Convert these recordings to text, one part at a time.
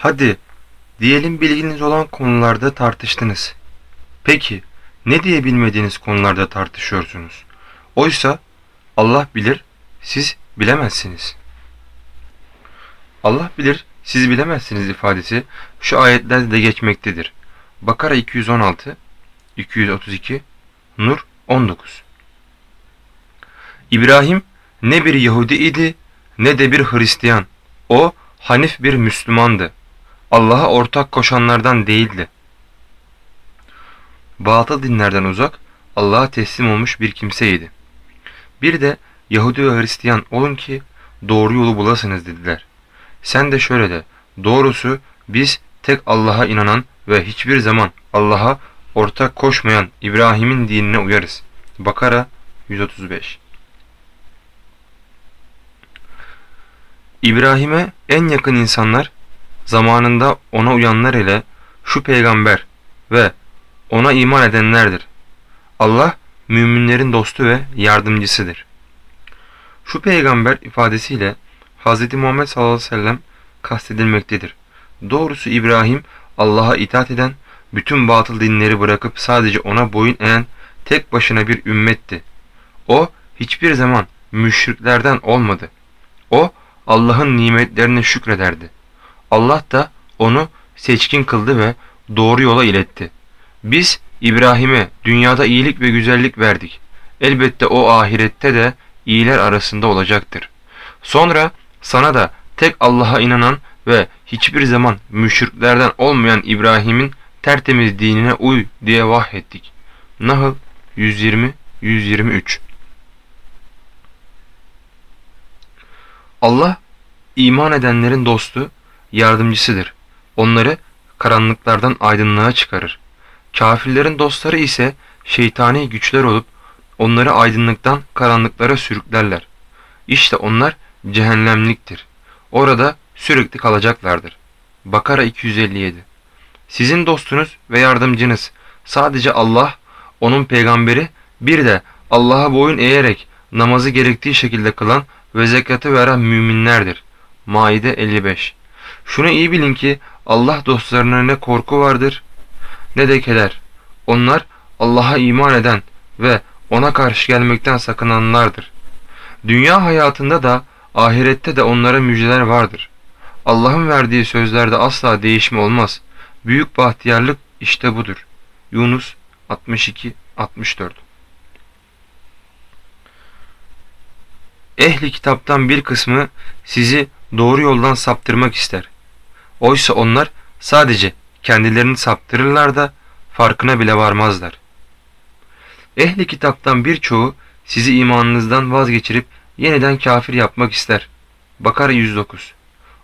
Hadi diyelim bilginiz olan konularda tartıştınız. Peki ne diye bilmediğiniz konularda tartışıyorsunuz? Oysa Allah bilir, siz bilemezsiniz. Allah bilir, siz bilemezsiniz ifadesi şu ayetlerde de geçmektedir. Bakara 216, 232, Nur 19. İbrahim ne bir Yahudi idi ne de bir Hristiyan. O Hanif bir Müslümandı. Allah'a ortak koşanlardan değildi. Batıl dinlerden uzak, Allah'a teslim olmuş bir kimseydi. Bir de Yahudi ve Hristiyan olun ki doğru yolu bulasınız dediler. Sen de şöyle de, doğrusu biz tek Allah'a inanan ve hiçbir zaman Allah'a ortak koşmayan İbrahim'in dinine uyarız. Bakara 135 İbrahim'e en yakın insanlar zamanında ona uyanlar ile şu peygamber ve ona iman edenlerdir. Allah müminlerin dostu ve yardımcısıdır. Şu peygamber ifadesiyle Hz. Muhammed sallallahu aleyhi ve sellem kastedilmektedir. Doğrusu İbrahim Allah'a itaat eden, bütün batıl dinleri bırakıp sadece ona boyun eğen tek başına bir ümmetti. O hiçbir zaman müşriklerden olmadı. O Allah'ın nimetlerine şükrederdi. Allah da onu seçkin kıldı ve doğru yola iletti. Biz İbrahim'e dünyada iyilik ve güzellik verdik. Elbette o ahirette de iyiler arasında olacaktır. Sonra sana da tek Allah'a inanan ve hiçbir zaman müşriklerden olmayan İbrahim'in tertemiz dinine uy diye vahyettik. Nahl 120-123 Allah iman edenlerin dostu, yardımcısıdır. Onları karanlıklardan aydınlığa çıkarır. Kafirlerin dostları ise şeytani güçler olup onları aydınlıktan karanlıklara sürüklerler. İşte onlar cehennemliktir. Orada sürekli kalacaklardır. Bakara 257 Sizin dostunuz ve yardımcınız sadece Allah, onun peygamberi, bir de Allah'a boyun eğerek namazı gerektiği şekilde kılan ve zekatı veren müminlerdir. Maide 55 Şunu iyi bilin ki Allah dostlarına ne korku vardır ne de keder. Onlar Allah'a iman eden ve ona karşı gelmekten sakınanlardır. Dünya hayatında da ahirette de onlara müjdeler vardır. Allah'ın verdiği sözlerde asla değişme olmaz. Büyük bahtiyarlık işte budur. Yunus 62-64 Ehli kitaptan bir kısmı sizi doğru yoldan saptırmak ister. Oysa onlar sadece kendilerini saptırırlar da farkına bile varmazlar. Ehli kitaptan birçoğu sizi imanınızdan vazgeçirip yeniden kafir yapmak ister. Bakara 109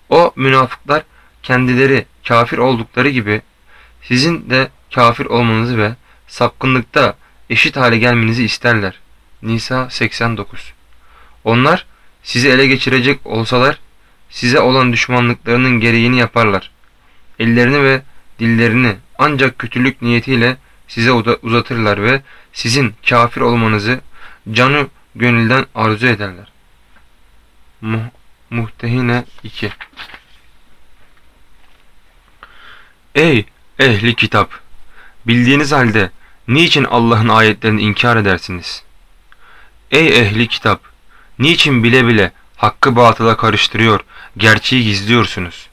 O münafıklar kendileri kafir oldukları gibi sizin de kafir olmanızı ve sapkınlıkta eşit hale gelmenizi isterler. Nisa 89 Onlar sizi ele geçirecek olsalar size olan düşmanlıklarının gereğini yaparlar. Ellerini ve dillerini ancak kötülük niyetiyle size uzatırlar ve sizin kafir olmanızı canı gönülden arzu ederler. Muh Muhtehine 2 Ey ehli kitap! Bildiğiniz halde niçin Allah'ın ayetlerini inkar edersiniz? Ey ehli kitap! Niçin bile bile hakkı batıla karıştırıyor, gerçeği gizliyorsunuz?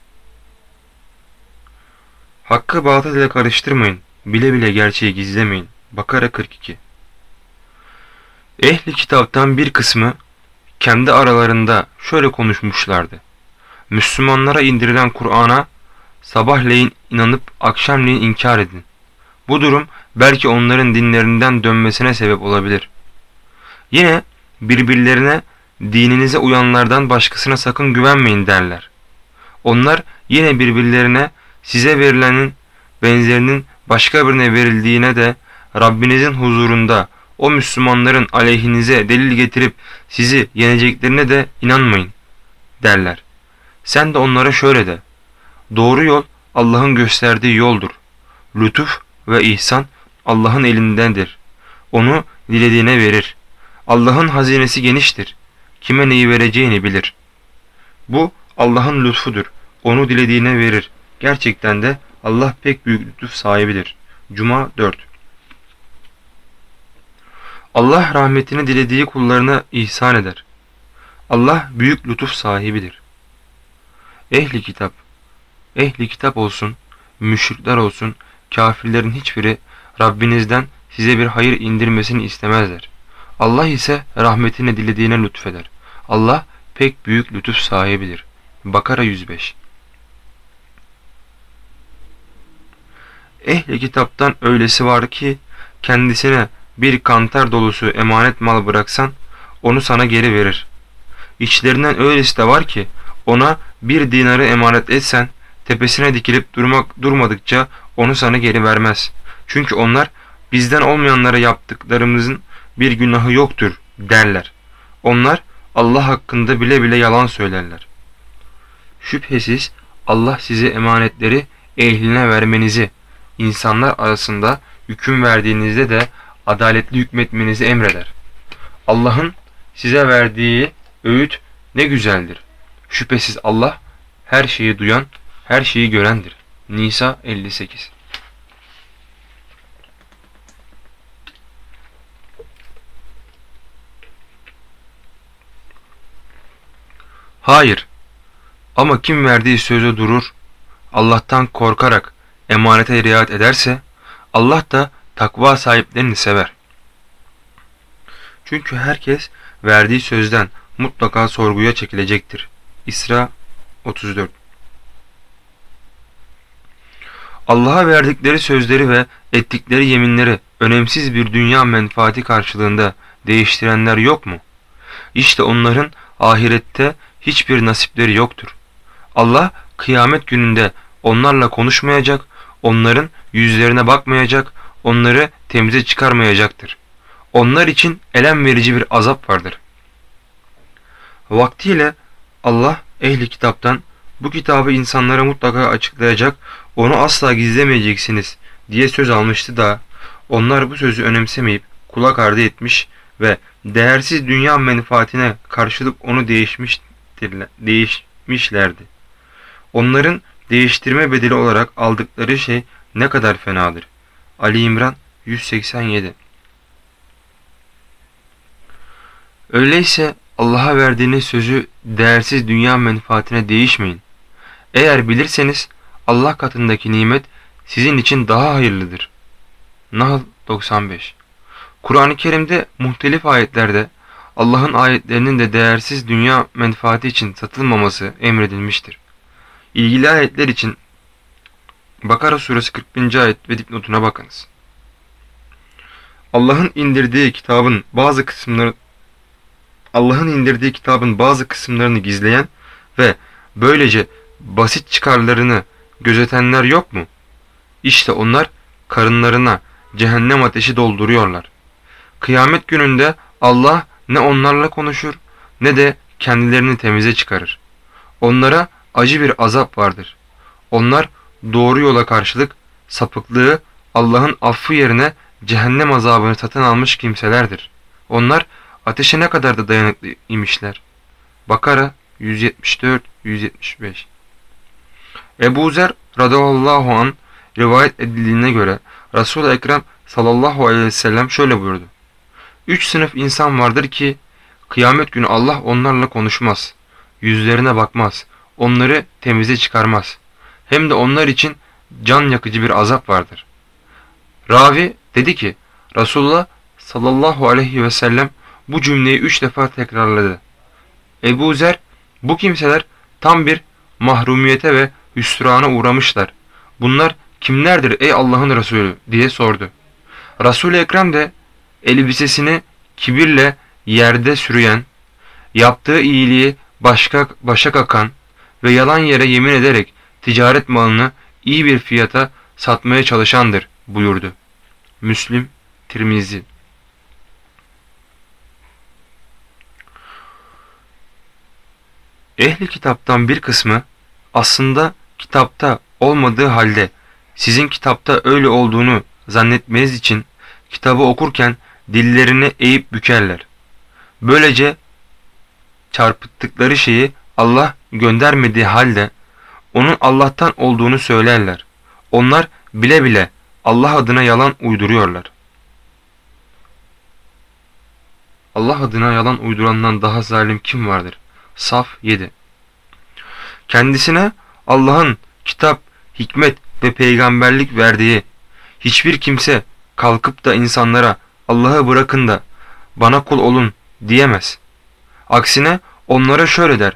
Hakkı batıl ile karıştırmayın, bile bile gerçeği gizlemeyin. Bakara 42 Ehli kitaptan bir kısmı kendi aralarında şöyle konuşmuşlardı. Müslümanlara indirilen Kur'an'a sabahleyin inanıp akşamleyin inkar edin. Bu durum belki onların dinlerinden dönmesine sebep olabilir. Yine birbirlerine dininize uyanlardan başkasına sakın güvenmeyin derler. Onlar yine birbirlerine size verilenin benzerinin başka birine verildiğine de Rabbinizin huzurunda o Müslümanların aleyhinize delil getirip sizi yeneceklerine de inanmayın derler. Sen de onlara şöyle de. Doğru yol Allah'ın gösterdiği yoldur. Lütuf ve ihsan Allah'ın elindendir. Onu dilediğine verir. Allah'ın hazinesi geniştir. Kime neyi vereceğini bilir. Bu Allah'ın lütfudur. Onu dilediğine verir. Gerçekten de Allah pek büyük lütuf sahibidir. Cuma 4 Allah rahmetini dilediği kullarına ihsan eder. Allah büyük lütuf sahibidir. Ehli kitap, ehli kitap olsun, müşrikler olsun, kafirlerin hiçbiri Rabbinizden size bir hayır indirmesini istemezler. Allah ise rahmetini dilediğine lütfeder. Allah pek büyük lütuf sahibidir. Bakara 105 Ehli kitaptan öylesi var ki kendisine bir kantar dolusu emanet mal bıraksan onu sana geri verir. İçlerinden öylesi de var ki ona bir dinarı emanet etsen tepesine dikilip durmak durmadıkça onu sana geri vermez. Çünkü onlar bizden olmayanlara yaptıklarımızın bir günahı yoktur derler. Onlar Allah hakkında bile bile yalan söylerler. Şüphesiz Allah size emanetleri ehline vermenizi, insanlar arasında hüküm verdiğinizde de adaletli hükmetmenizi emreder. Allah'ın size verdiği öğüt ne güzeldir. Şüphesiz Allah her şeyi duyan, her şeyi görendir. Nisa 58 Hayır. Ama kim verdiği sözü durur, Allah'tan korkarak emanete riayet ederse, Allah da takva sahiplerini sever. Çünkü herkes verdiği sözden mutlaka sorguya çekilecektir. İsra 34 Allah'a verdikleri sözleri ve ettikleri yeminleri önemsiz bir dünya menfaati karşılığında değiştirenler yok mu? İşte onların ahirette hiçbir nasipleri yoktur. Allah kıyamet gününde onlarla konuşmayacak, onların yüzlerine bakmayacak, onları temize çıkarmayacaktır. Onlar için elem verici bir azap vardır. Vaktiyle Allah ehli kitaptan bu kitabı insanlara mutlaka açıklayacak, onu asla gizlemeyeceksiniz diye söz almıştı da onlar bu sözü önemsemeyip kulak ardı etmiş ve değersiz dünya menfaatine karşılık onu değişmişlerdi. Onların değiştirme bedeli olarak aldıkları şey ne kadar fenadır. Ali İmran 187 Öyleyse Allah'a verdiğiniz sözü değersiz dünya menfaatine değişmeyin. Eğer bilirseniz Allah katındaki nimet sizin için daha hayırlıdır. Nahl 95 Kur'an-ı Kerim'de muhtelif ayetlerde Allah'ın ayetlerinin de değersiz dünya menfaati için satılmaması emredilmiştir. İlgili ayetler için Bakara suresi 40. ayet ve dipnotuna bakınız. Allah'ın indirdiği kitabın bazı kısımları Allah'ın indirdiği kitabın bazı kısımlarını gizleyen ve böylece basit çıkarlarını gözetenler yok mu? İşte onlar karınlarına cehennem ateşi dolduruyorlar. Kıyamet gününde Allah ne onlarla konuşur ne de kendilerini temize çıkarır. Onlara acı bir azap vardır. Onlar doğru yola karşılık sapıklığı Allah'ın affı yerine cehennem azabını satın almış kimselerdir. Onlar ateşe ne kadar da dayanıklı imişler. Bakara 174-175 Ebu Zer radıyallahu an rivayet edildiğine göre Resul-i Ekrem sallallahu aleyhi ve sellem şöyle buyurdu. Üç sınıf insan vardır ki kıyamet günü Allah onlarla konuşmaz, yüzlerine bakmaz, onları temize çıkarmaz. Hem de onlar için can yakıcı bir azap vardır. Ravi dedi ki Resulullah sallallahu aleyhi ve sellem bu cümleyi üç defa tekrarladı. Ebu Zer bu kimseler tam bir mahrumiyete ve hüsrana uğramışlar. Bunlar kimlerdir ey Allah'ın Resulü diye sordu. Resul-i Ekrem de elbisesini kibirle yerde sürüyen, yaptığı iyiliği başka, başa kakan ve yalan yere yemin ederek ticaret malını iyi bir fiyata satmaya çalışandır buyurdu. Müslim, Tirmizi Ehli kitaptan bir kısmı aslında kitapta olmadığı halde sizin kitapta öyle olduğunu zannetmeniz için kitabı okurken dillerini eğip bükerler. Böylece çarpıttıkları şeyi Allah göndermediği halde onun Allah'tan olduğunu söylerler. Onlar bile bile Allah adına yalan uyduruyorlar. Allah adına yalan uydurandan daha zalim kim vardır? Saf 7 Kendisine Allah'ın kitap, hikmet ve peygamberlik verdiği hiçbir kimse kalkıp da insanlara Allah'ı bırakın da bana kul olun diyemez. Aksine onlara şöyle der.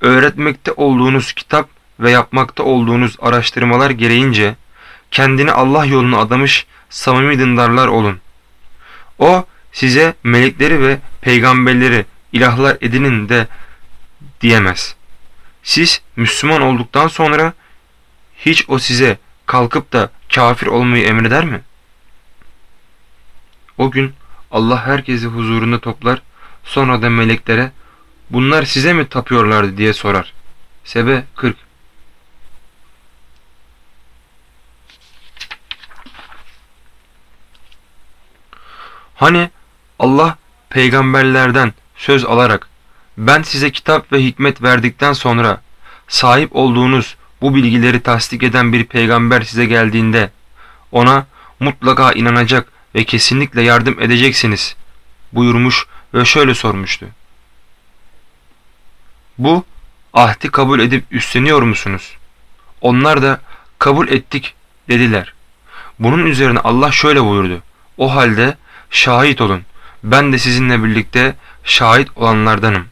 Öğretmekte olduğunuz kitap ve yapmakta olduğunuz araştırmalar gereğince kendini Allah yoluna adamış samimi dindarlar olun. O size melekleri ve peygamberleri ilahlar edinin de diyemez. Siz Müslüman olduktan sonra hiç o size kalkıp da kafir olmayı emreder mi? O gün Allah herkesi huzurunda toplar, sonra da meleklere bunlar size mi tapıyorlardı diye sorar. Sebe 40 Hani Allah peygamberlerden söz alarak ben size kitap ve hikmet verdikten sonra sahip olduğunuz bu bilgileri tasdik eden bir peygamber size geldiğinde ona mutlaka inanacak ve kesinlikle yardım edeceksiniz buyurmuş ve şöyle sormuştu. Bu ahdi kabul edip üstleniyor musunuz? Onlar da kabul ettik dediler. Bunun üzerine Allah şöyle buyurdu. O halde şahit olun. Ben de sizinle birlikte şahit olanlardanım.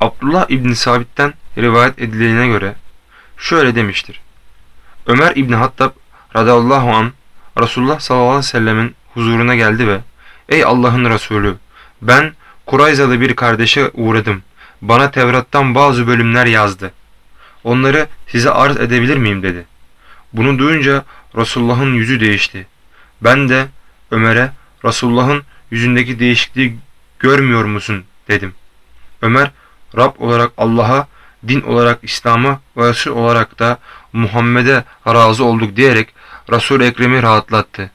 Abdullah İbni Sabit'ten rivayet edildiğine göre şöyle demiştir. Ömer İbni Hattab radallahu an Resulullah sallallahu aleyhi ve sellemin huzuruna geldi ve Ey Allah'ın Resulü ben Kurayzalı bir kardeşe uğradım. Bana Tevrat'tan bazı bölümler yazdı. Onları size arz edebilir miyim dedi. Bunu duyunca Resulullah'ın yüzü değişti. Ben de Ömer'e Resulullah'ın yüzündeki değişikliği görmüyor musun dedim. Ömer Rab olarak Allah'a, din olarak İslam'a ve olarak da Muhammed'e razı olduk diyerek Resul-i Ekrem'i rahatlattı.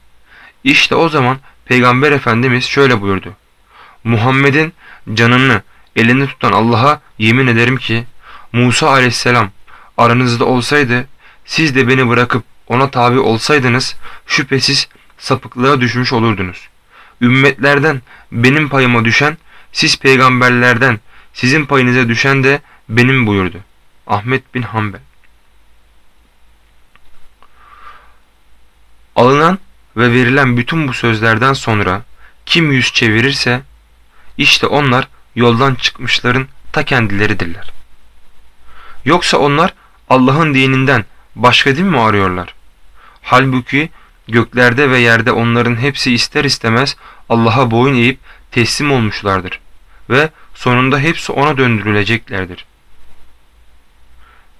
İşte o zaman Peygamber Efendimiz şöyle buyurdu. Muhammed'in canını elinde tutan Allah'a yemin ederim ki Musa aleyhisselam aranızda olsaydı siz de beni bırakıp ona tabi olsaydınız şüphesiz sapıklığa düşmüş olurdunuz. Ümmetlerden benim payıma düşen siz peygamberlerden sizin payınıza düşen de benim buyurdu. Ahmet bin Hanbel Alınan ve verilen bütün bu sözlerden sonra kim yüz çevirirse işte onlar yoldan çıkmışların ta kendileridirler. Yoksa onlar Allah'ın dininden başka din mi arıyorlar? Halbuki göklerde ve yerde onların hepsi ister istemez Allah'a boyun eğip teslim olmuşlardır ve sonunda hepsi ona döndürüleceklerdir.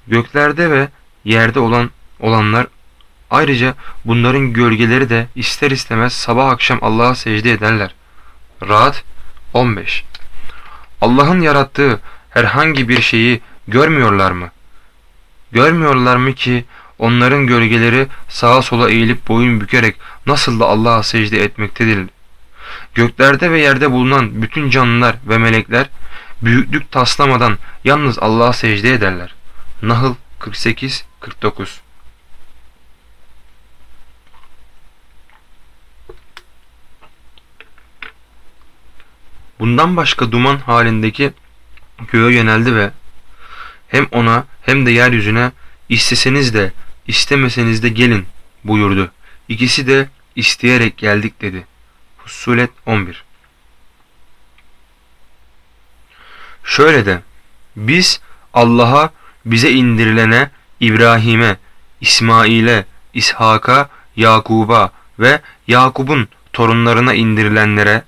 Göklerde ve yerde olan olanlar ayrıca bunların gölgeleri de ister istemez sabah akşam Allah'a secde ederler. Rahat 15 Allah'ın yarattığı herhangi bir şeyi görmüyorlar mı? Görmüyorlar mı ki onların gölgeleri sağa sola eğilip boyun bükerek nasıl da Allah'a secde etmektedir? Göklerde ve yerde bulunan bütün canlılar ve melekler büyüklük taslamadan yalnız Allah'a secde ederler. Nahl 48-49 Bundan başka duman halindeki göğe yöneldi ve hem ona hem de yeryüzüne isteseniz de istemeseniz de gelin buyurdu. İkisi de isteyerek geldik dedi. Fusulet 11 Şöyle de biz Allah'a bize indirilene İbrahim'e, İsmail'e, İshak'a, Yakub'a ve Yakub'un torunlarına indirilenlere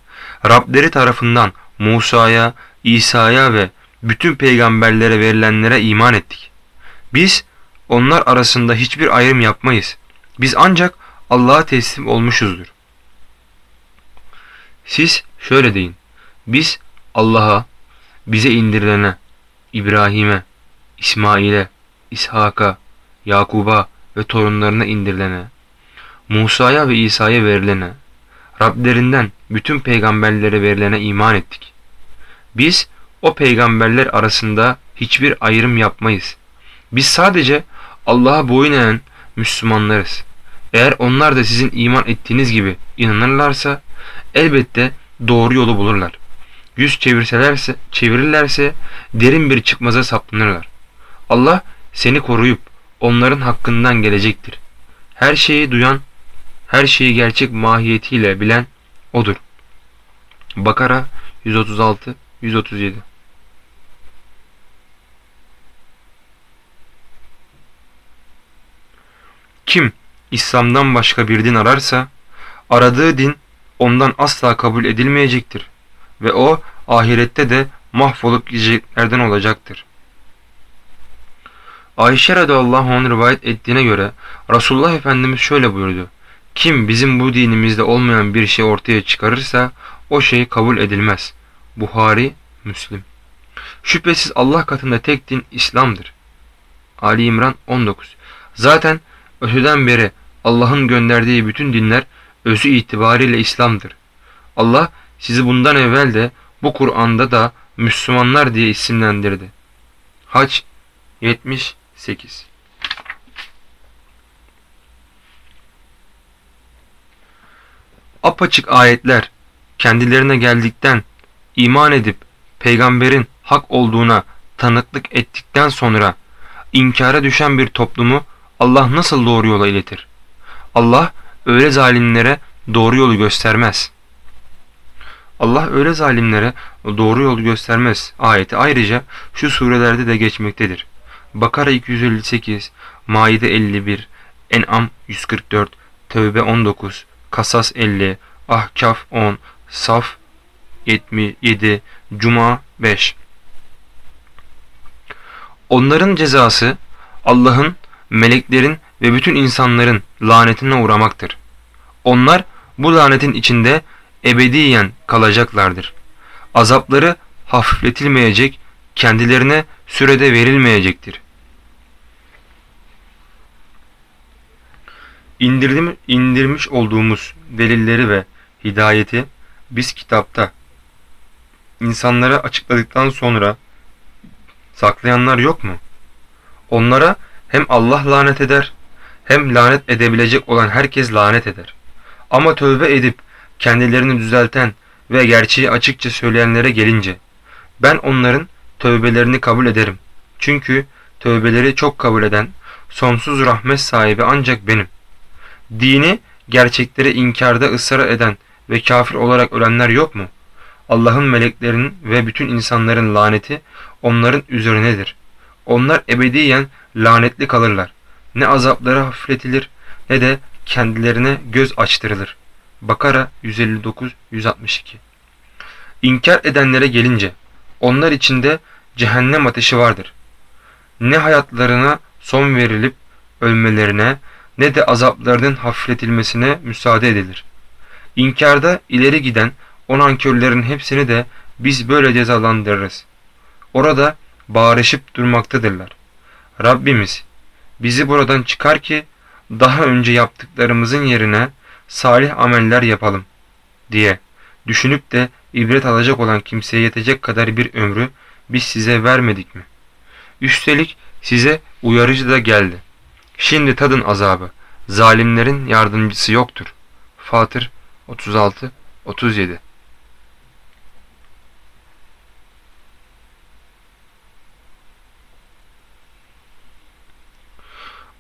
Rableri tarafından Musa'ya, İsa'ya ve bütün peygamberlere verilenlere iman ettik. Biz onlar arasında hiçbir ayrım yapmayız. Biz ancak Allah'a teslim olmuşuzdur. Siz şöyle deyin. Biz Allah'a, bize indirilene, İbrahim'e, İsmail'e, İshak'a, Yakub'a ve torunlarına indirilene, Musa'ya ve İsa'ya verilene, Rablerinden bütün peygamberlere verilene iman ettik. Biz o peygamberler arasında hiçbir ayrım yapmayız. Biz sadece Allah'a boyun eğen Müslümanlarız. Eğer onlar da sizin iman ettiğiniz gibi inanırlarsa elbette doğru yolu bulurlar. Yüz çevirselerse, çevirirlerse derin bir çıkmaza saplanırlar. Allah seni koruyup onların hakkından gelecektir. Her şeyi duyan, her şeyi gerçek mahiyetiyle bilen O'dur. Bakara 136 137 Kim İslam'dan başka bir din ararsa aradığı din ondan asla kabul edilmeyecektir ve o ahirette de mahvolup gideceklerden olacaktır. Ayşe radıyallahu anh rivayet ettiğine göre Resulullah Efendimiz şöyle buyurdu. Kim bizim bu dinimizde olmayan bir şey ortaya çıkarırsa o şey kabul edilmez. Buhari, Müslim. Şüphesiz Allah katında tek din İslam'dır. Ali İmran 19. Zaten öteden beri Allah'ın gönderdiği bütün dinler özü itibariyle İslam'dır. Allah sizi bundan evvel de bu Kur'an'da da Müslümanlar diye isimlendirdi. Haç 78 Apaçık ayetler kendilerine geldikten, iman edip peygamberin hak olduğuna tanıklık ettikten sonra inkara düşen bir toplumu Allah nasıl doğru yola iletir? Allah öyle zalimlere doğru yolu göstermez. Allah öyle zalimlere doğru yolu göstermez. Ayeti ayrıca şu surelerde de geçmektedir. Bakara 258, Maide 51, En'am 144, Tevbe 19, Kasas 50, Ahkaf 10, Saf 77, Cuma 5. Onların cezası Allah'ın, meleklerin ve bütün insanların lanetine uğramaktır. Onlar bu lanetin içinde ebediyen kalacaklardır. Azapları hafifletilmeyecek, kendilerine sürede verilmeyecektir. İndirdim, indirmiş olduğumuz delilleri ve hidayeti biz kitapta insanlara açıkladıktan sonra saklayanlar yok mu? Onlara hem Allah lanet eder hem lanet edebilecek olan herkes lanet eder. Ama tövbe edip kendilerini düzelten ve gerçeği açıkça söyleyenlere gelince ben onların tövbelerini kabul ederim. Çünkü tövbeleri çok kabul eden sonsuz rahmet sahibi ancak benim. Dini gerçekleri inkarda ısrar eden ve kafir olarak ölenler yok mu? Allah'ın meleklerinin ve bütün insanların laneti onların üzerinedir. Onlar ebediyen lanetli kalırlar. Ne azapları hafifletilir ne de kendilerine göz açtırılır. Bakara 159-162 İnkar edenlere gelince onlar içinde cehennem ateşi vardır. Ne hayatlarına son verilip ölmelerine ne de azaplarının hafifletilmesine müsaade edilir. İnkarda ileri giden o nankörlerin hepsini de biz böyle cezalandırırız. Orada bağırışıp durmaktadırlar. Rabbimiz bizi buradan çıkar ki daha önce yaptıklarımızın yerine salih ameller yapalım diye düşünüp de ibret alacak olan kimseye yetecek kadar bir ömrü biz size vermedik mi? Üstelik size uyarıcı da geldi. Şimdi tadın azabı. Zalimlerin yardımcısı yoktur. Fatır 36 37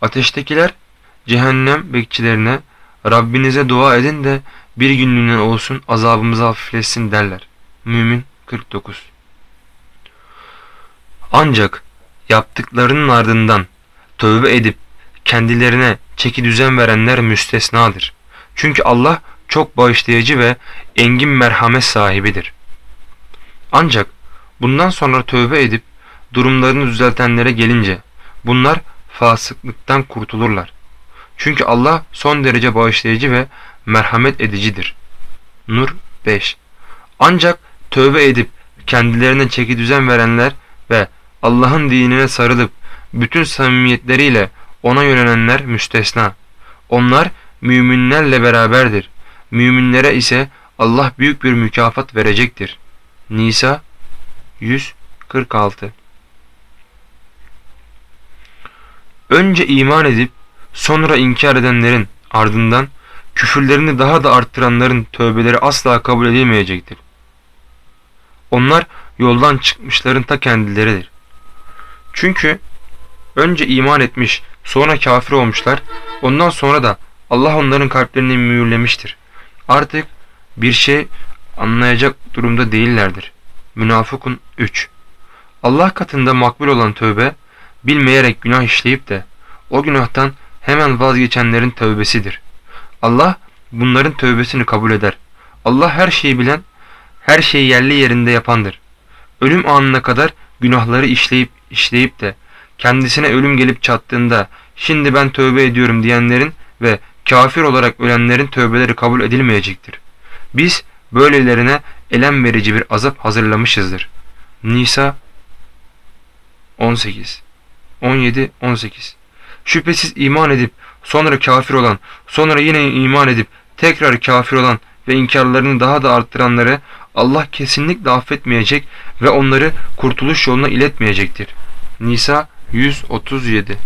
Ateştekiler cehennem bekçilerine Rabbinize dua edin de bir günlüğüne olsun azabımızı hafifletsin derler. Mümin 49 Ancak yaptıklarının ardından tövbe edip kendilerine çeki düzen verenler müstesnadır. Çünkü Allah çok bağışlayıcı ve engin merhamet sahibidir. Ancak bundan sonra tövbe edip durumlarını düzeltenlere gelince bunlar fasıklıktan kurtulurlar. Çünkü Allah son derece bağışlayıcı ve merhamet edicidir. Nur 5 Ancak tövbe edip kendilerine çeki düzen verenler ve Allah'ın dinine sarılıp bütün samimiyetleriyle ona yönelenler müstesna. Onlar müminlerle beraberdir. Müminlere ise Allah büyük bir mükafat verecektir. Nisa 146 Önce iman edip sonra inkar edenlerin ardından küfürlerini daha da arttıranların tövbeleri asla kabul edilmeyecektir. Onlar yoldan çıkmışların ta kendileridir. Çünkü önce iman etmiş, sonra kafir olmuşlar, ondan sonra da Allah onların kalplerini mühürlemiştir. Artık bir şey anlayacak durumda değillerdir. Münafıkun 3 Allah katında makbul olan tövbe, bilmeyerek günah işleyip de o günahtan hemen vazgeçenlerin tövbesidir. Allah bunların tövbesini kabul eder. Allah her şeyi bilen, her şeyi yerli yerinde yapandır. Ölüm anına kadar günahları işleyip işleyip de kendisine ölüm gelip çattığında şimdi ben tövbe ediyorum diyenlerin ve kafir olarak ölenlerin tövbeleri kabul edilmeyecektir. Biz böylelerine elem verici bir azap hazırlamışızdır. Nisa 18 17 18 Şüphesiz iman edip sonra kafir olan, sonra yine iman edip tekrar kafir olan ve inkarlarını daha da arttıranları Allah kesinlikle affetmeyecek ve onları kurtuluş yoluna iletmeyecektir. Nisa 137